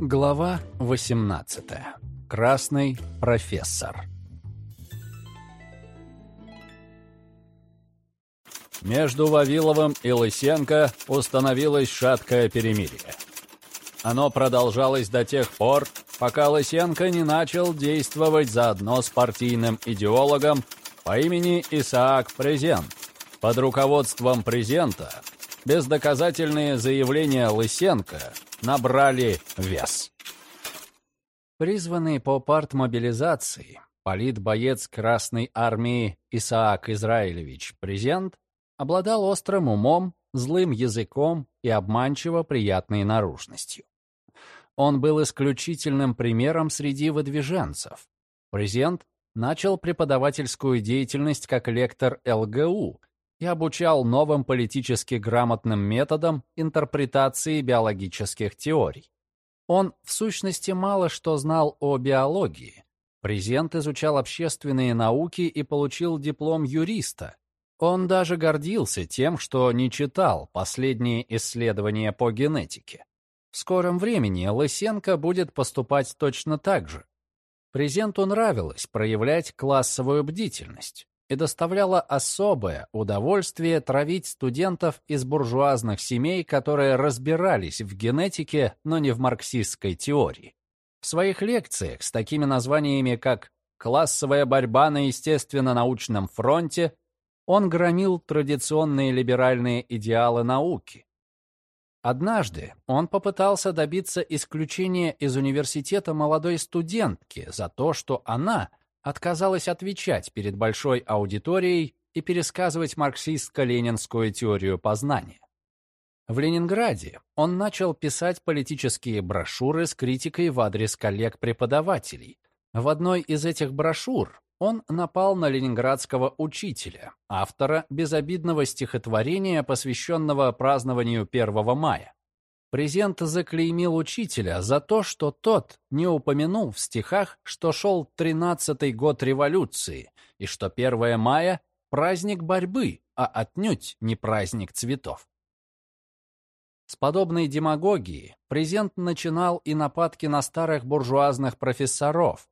Глава 18. Красный профессор. Между Вавиловым и Лысенко установилось шаткое перемирие. Оно продолжалось до тех пор, пока Лысенко не начал действовать заодно с партийным идеологом по имени Исаак Презент. Под руководством Презента бездоказательные заявления Лысенко набрали вес. Призванный по партмобилизации, политбоец Красной Армии Исаак Израилевич Презент обладал острым умом, злым языком и обманчиво приятной наружностью. Он был исключительным примером среди выдвиженцев. Презент начал преподавательскую деятельность как лектор ЛГУ и обучал новым политически грамотным методам интерпретации биологических теорий. Он, в сущности, мало что знал о биологии. Презент изучал общественные науки и получил диплом юриста. Он даже гордился тем, что не читал последние исследования по генетике. В скором времени Лысенко будет поступать точно так же. Презенту нравилось проявлять классовую бдительность и доставляло особое удовольствие травить студентов из буржуазных семей, которые разбирались в генетике, но не в марксистской теории. В своих лекциях с такими названиями, как «Классовая борьба на естественно-научном фронте» он громил традиционные либеральные идеалы науки. Однажды он попытался добиться исключения из университета молодой студентки за то, что она отказалась отвечать перед большой аудиторией и пересказывать марксистско-ленинскую теорию познания. В Ленинграде он начал писать политические брошюры с критикой в адрес коллег-преподавателей. В одной из этих брошюр он напал на ленинградского учителя, автора безобидного стихотворения, посвященного празднованию 1 мая. Презент заклеймил учителя за то, что тот не упомянул в стихах, что шел тринадцатый год революции и что 1 мая — праздник борьбы, а отнюдь не праздник цветов. С подобной демагогией Презент начинал и нападки на старых буржуазных профессоров.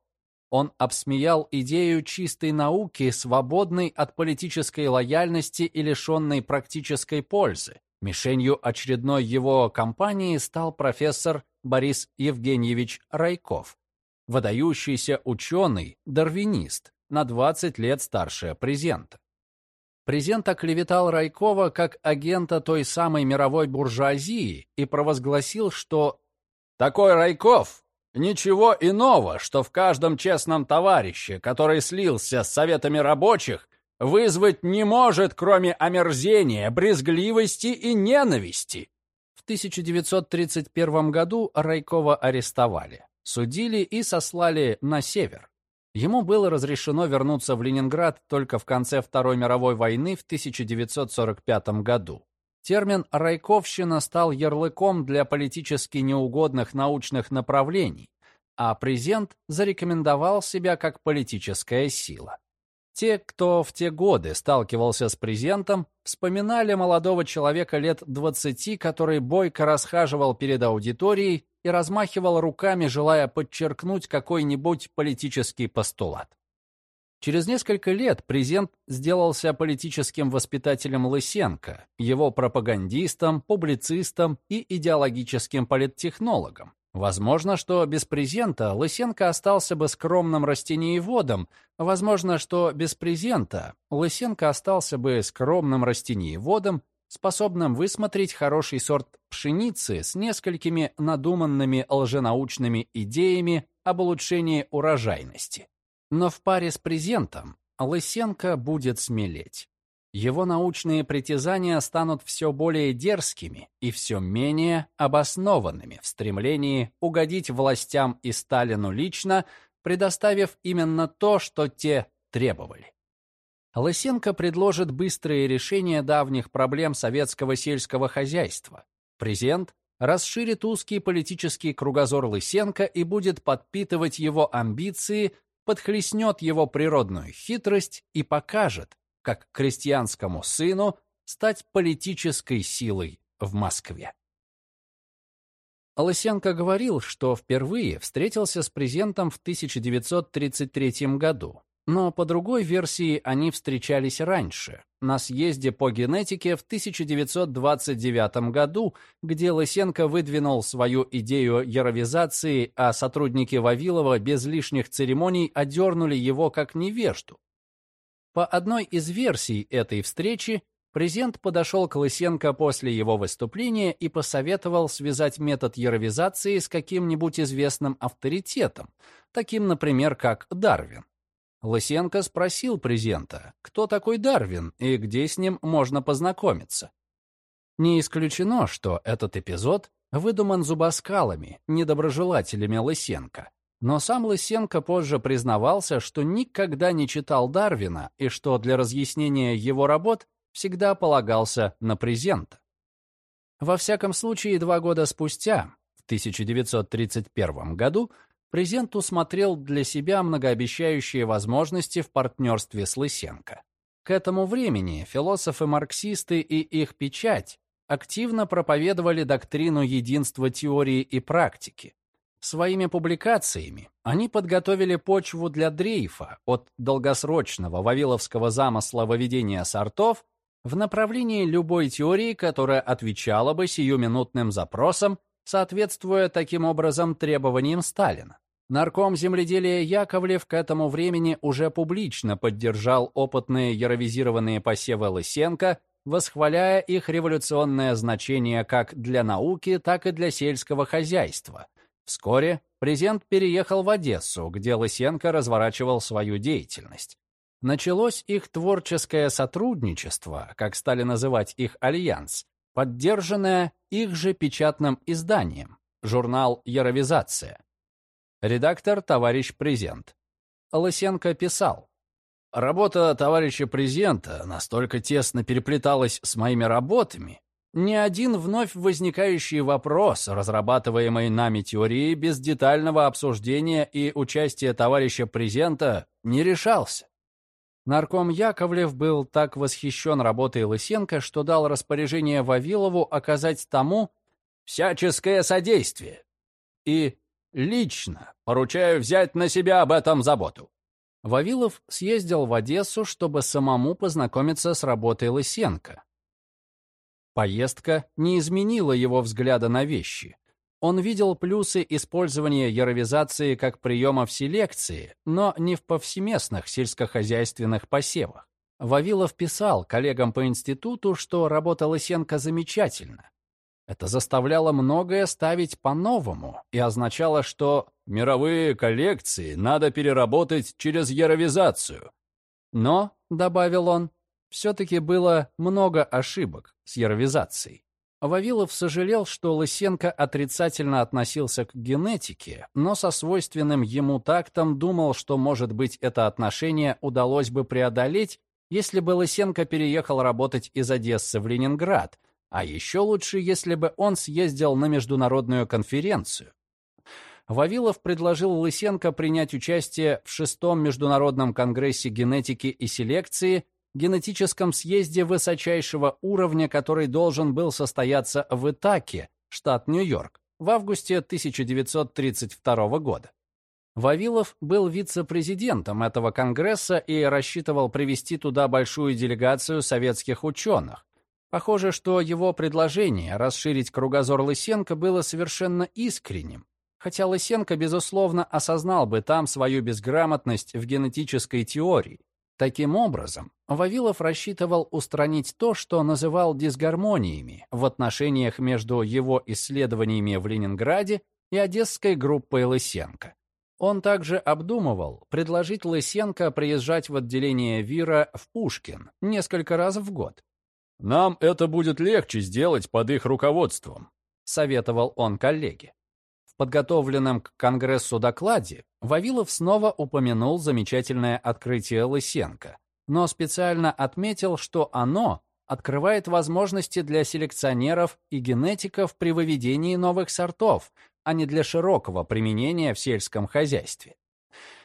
Он обсмеял идею чистой науки, свободной от политической лояльности и лишенной практической пользы, Мишенью очередной его кампании стал профессор Борис Евгеньевич Райков, выдающийся ученый, дарвинист, на 20 лет старше Презента. Презент оклеветал Райкова как агента той самой мировой буржуазии и провозгласил, что «такой Райков Ничего иного, что в каждом честном товарище, который слился с советами рабочих, вызвать не может, кроме омерзения, брезгливости и ненависти. В 1931 году Райкова арестовали, судили и сослали на север. Ему было разрешено вернуться в Ленинград только в конце Второй мировой войны в 1945 году. Термин «райковщина» стал ярлыком для политически неугодных научных направлений, а презент зарекомендовал себя как политическая сила. Те, кто в те годы сталкивался с презентом, вспоминали молодого человека лет 20, который бойко расхаживал перед аудиторией и размахивал руками, желая подчеркнуть какой-нибудь политический постулат. Через несколько лет презент сделался политическим воспитателем Лысенко, его пропагандистом, публицистом и идеологическим политтехнологом. Возможно, что без презента Лысенко остался бы скромным растениеводом. Возможно, что без презента Лысенко остался бы скромным растениеводом, способным высмотреть хороший сорт пшеницы с несколькими надуманными лженаучными идеями об улучшении урожайности. Но в паре с презентом Лысенко будет смелеть. Его научные притязания станут все более дерзкими и все менее обоснованными в стремлении угодить властям и Сталину лично, предоставив именно то, что те требовали. Лысенко предложит быстрые решения давних проблем советского сельского хозяйства. Презент расширит узкий политический кругозор Лысенко и будет подпитывать его амбиции, подхлестнет его природную хитрость и покажет, как крестьянскому сыну стать политической силой в Москве. Лысенко говорил, что впервые встретился с презентом в 1933 году. Но по другой версии они встречались раньше, на съезде по генетике в 1929 году, где Лысенко выдвинул свою идею яровизации, а сотрудники Вавилова без лишних церемоний одернули его как невежду. По одной из версий этой встречи, президент подошел к Лысенко после его выступления и посоветовал связать метод яровизации с каким-нибудь известным авторитетом, таким, например, как Дарвин. Лысенко спросил президента, кто такой Дарвин и где с ним можно познакомиться. Не исключено, что этот эпизод выдуман зубоскалами, недоброжелателями Лысенко. Но сам Лысенко позже признавался, что никогда не читал Дарвина и что для разъяснения его работ всегда полагался на презента. Во всяком случае, два года спустя, в 1931 году, Презент усмотрел для себя многообещающие возможности в партнерстве с Лысенко. К этому времени философы-марксисты и их печать активно проповедовали доктрину единства теории и практики. Своими публикациями они подготовили почву для дрейфа от долгосрочного вавиловского замысла выведения сортов в направлении любой теории, которая отвечала бы сиюминутным запросам соответствуя таким образом требованиям Сталина. Нарком земледелия Яковлев к этому времени уже публично поддержал опытные яровизированные посевы Лысенко, восхваляя их революционное значение как для науки, так и для сельского хозяйства. Вскоре президент переехал в Одессу, где Лысенко разворачивал свою деятельность. Началось их творческое сотрудничество, как стали называть их альянс, поддержанная их же печатным изданием, журнал «Яровизация». Редактор товарищ Презент. Лысенко писал, «Работа товарища Презента настолько тесно переплеталась с моими работами, ни один вновь возникающий вопрос, разрабатываемый нами теории без детального обсуждения и участия товарища Презента, не решался. Нарком Яковлев был так восхищен работой Лысенко, что дал распоряжение Вавилову оказать тому всяческое содействие. И лично поручаю взять на себя об этом заботу. Вавилов съездил в Одессу, чтобы самому познакомиться с работой Лысенко. Поездка не изменила его взгляда на вещи. Он видел плюсы использования яровизации как приема в селекции, но не в повсеместных сельскохозяйственных посевах. Вавилов писал коллегам по институту, что работа Лысенко замечательна. Это заставляло многое ставить по-новому и означало, что мировые коллекции надо переработать через яровизацию. Но, добавил он, все-таки было много ошибок с яровизацией. Вавилов сожалел, что Лысенко отрицательно относился к генетике, но со свойственным ему тактом думал, что, может быть, это отношение удалось бы преодолеть, если бы Лысенко переехал работать из Одессы в Ленинград, а еще лучше, если бы он съездил на международную конференцию. Вавилов предложил Лысенко принять участие в шестом международном конгрессе генетики и селекции генетическом съезде высочайшего уровня, который должен был состояться в Итаке, штат Нью-Йорк, в августе 1932 года. Вавилов был вице-президентом этого конгресса и рассчитывал привести туда большую делегацию советских ученых. Похоже, что его предложение расширить кругозор Лысенко было совершенно искренним, хотя Лысенко, безусловно, осознал бы там свою безграмотность в генетической теории. Таким образом, Вавилов рассчитывал устранить то, что называл дисгармониями в отношениях между его исследованиями в Ленинграде и одесской группой Лысенко. Он также обдумывал предложить Лысенко приезжать в отделение ВИРа в Пушкин несколько раз в год. «Нам это будет легче сделать под их руководством», — советовал он коллеге подготовленном к Конгрессу докладе Вавилов снова упомянул замечательное открытие Лысенко, но специально отметил, что оно открывает возможности для селекционеров и генетиков при выведении новых сортов, а не для широкого применения в сельском хозяйстве.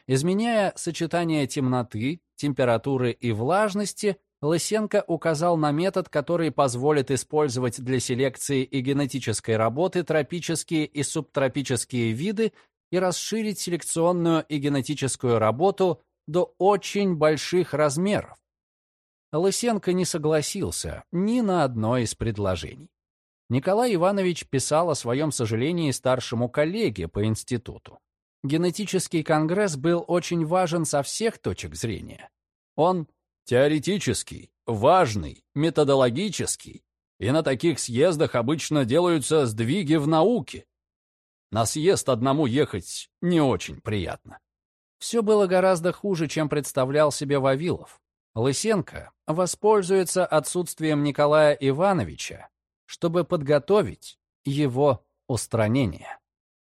Изменяя сочетание темноты, температуры и влажности, Лысенко указал на метод, который позволит использовать для селекции и генетической работы тропические и субтропические виды и расширить селекционную и генетическую работу до очень больших размеров. Лысенко не согласился ни на одно из предложений. Николай Иванович писал о своем сожалении старшему коллеге по институту. Генетический конгресс был очень важен со всех точек зрения. Он теоретический, важный, методологический, и на таких съездах обычно делаются сдвиги в науке. На съезд одному ехать не очень приятно. Все было гораздо хуже, чем представлял себе Вавилов. Лысенко воспользуется отсутствием Николая Ивановича, чтобы подготовить его устранение.